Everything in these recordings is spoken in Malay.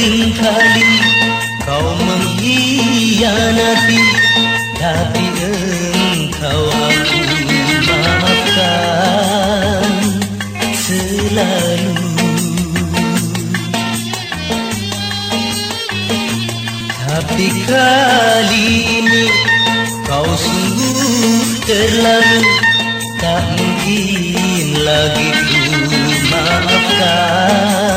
Sudah sering kali kau mengkhianati Tapi engkau aku maafkan selalu. Tapi kali ini kau sungguh terlalu Tak mungkin lagi ku maafkan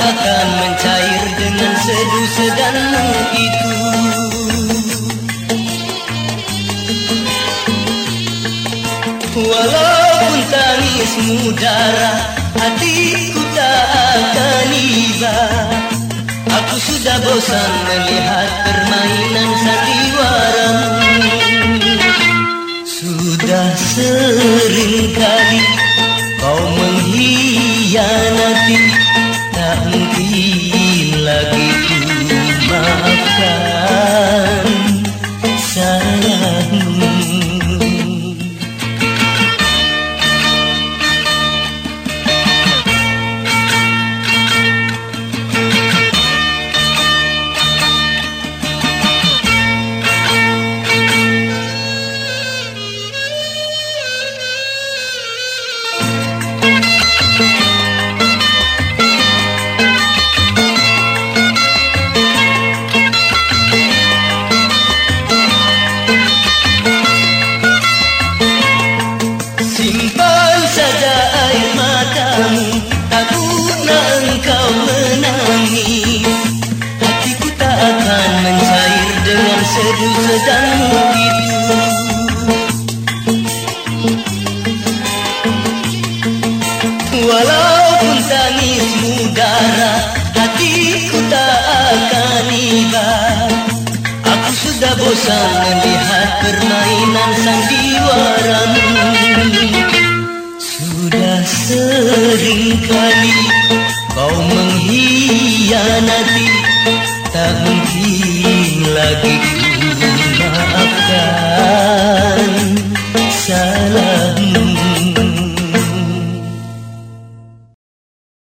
akan mencair dengan seduh sedanmu itu. Walaupun tangismu darah Hatiku tak akan iba. Aku sudah bosan melihat permainan sandiwaramu. Sudah sering kali kau mengkhianati Mungkin lagi ku maafkan bosan melihat permainan sandiwaramu Sudah sering kali kau mengkhianati. Tak mungkin lagi ku maafkan